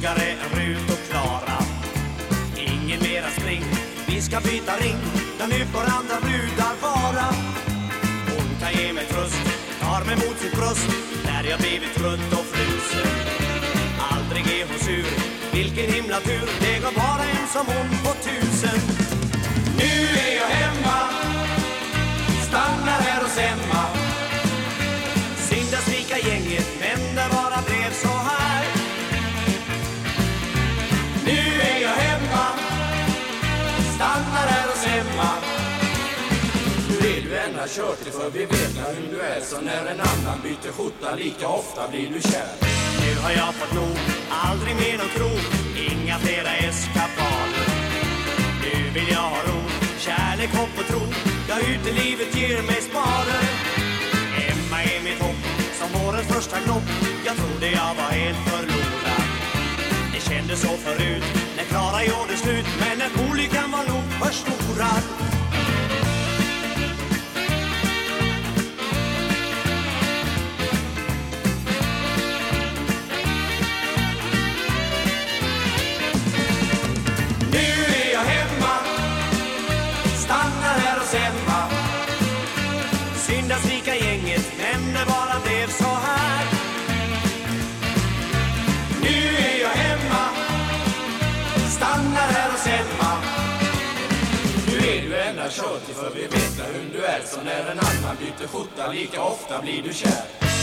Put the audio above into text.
Snyggare än Rut och Klara. Ingen mera spring. Vi ska byta ring. Där nu får andra brudar vara. Hon kan ge mig tröst. Tar mig mot sitt bröst. När jag blivit trött och frusen Aldrig är hon sur. Vilken himla tur. Det går bara en som hon på tusen. Gärna kört dig för vi vet hur du är Så när en annan byter skjorta lika ofta blir du kär. Nu har jag fått nog, aldrig mer någon krog Inga flera eskapader. Nu vill jag ha ro, kärlek, hopp och tro Ja, utelivet ger mig spader. Emma är mitt hopp, som vårens första knopp Jag trodde jag var helt förlorad. Det kändes så förut, när Klara gjorde slut Men när olyckan var nog förstorad Synd att svika gänget Men det bara blev så här. Nu är jag hemma Stannar här hos Emma Nu är du enda tjatig för vi vet hur du är Så när en annan byter skjorta. Lika ofta blir du kär.